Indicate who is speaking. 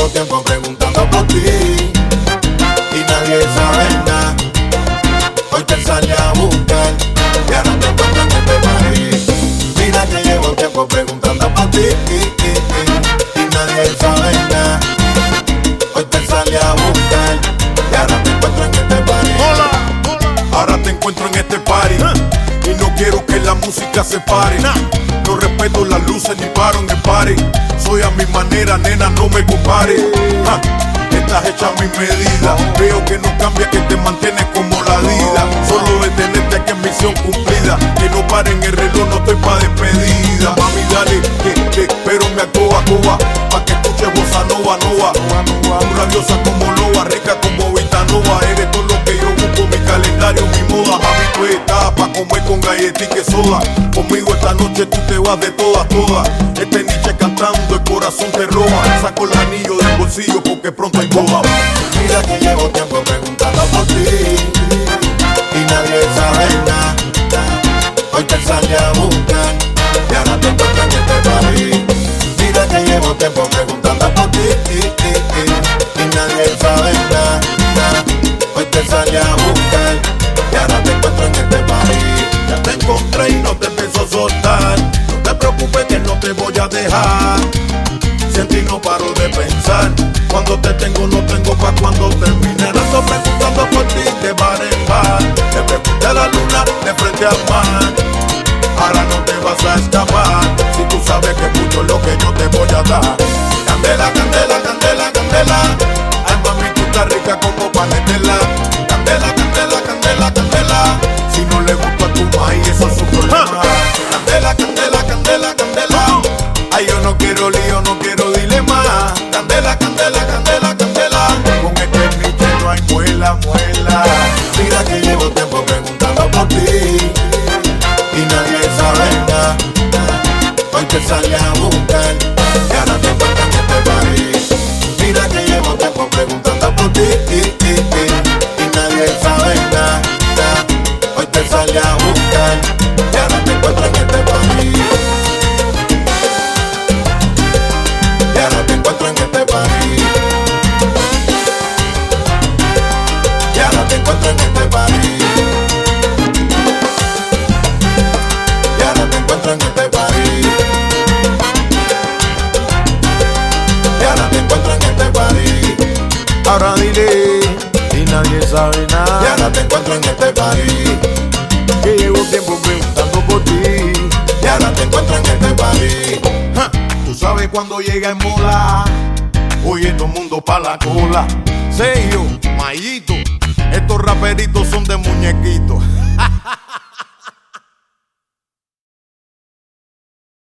Speaker 1: llevo tiempo preguntando por ti y nadie sabe nada. Hoy te salí a buscar y ahora te encuentro en este país. Mira que llevo tiempo preguntando por ti y, nadie sabe nada. Hoy te salí a buscar y ahora te encuentro en este país.
Speaker 2: Ahora te encuentro en este no quiero que la música se pare. No respeto las luces ni paro el party. Soy a mi manera, nena, no me compare. Estás hecha a mi medida. Veo que no cambia, que te mantienes como la vida. Solo es tenerte que es misión cumplida. Que no paren el reloj, no estoy pa' despedida. Mami, dale, que, que pero me acoba, coba. Pa' que escuche bossa nova, nova. Rabiosa como loba, rica como Vitanova. Eres todo lo que yo busco, mi calendario, mi moda. Con galletas y que soda. Conmigo esta noche tú te vas de todas, todas. Este niche cantando, el corazón te roba. Saco el anillo del bolsillo porque pronto hay boda.
Speaker 1: Mira que llevo tiempo
Speaker 2: voy a dejar. Si en ti no paro de pensar. Cuando te tengo, no tengo pa' cuando termine. Ando preguntando por ti. Te pregunté a la luna de frente al mar. Ahora no te vas a escapar. Si tú sabes que mucho lo que yo te voy a dar. Candela, candela, candela, candela. Ay, mami, tú estás rica como panetela. Candela, candela, candela, candela. Si no le gusta a tu maíz, eso es su problema. Candela, candela, candela, candela.
Speaker 1: Te salí a buscar y ahora te encuentro en este país. Mira que llevo tiempo preguntando por ti y, nadie sabe nada. Hoy te salí a buscar y ahora te encuentro en este país. Y ahora te encuentro en este país. Y ahora te encuentro en este país.
Speaker 2: Ahora dile, y nadie sabe
Speaker 1: Y
Speaker 2: nada.
Speaker 1: ahora te encuentro en este país.
Speaker 2: Que llevo tiempo preguntando por ti.
Speaker 1: Y ahora te encuentro en este país.
Speaker 2: Ja, Tú sabes cuando llega en moda. Oye, todo mundo pa' la cola. Sello, Mayito. Estos raperitos son de muñequitos.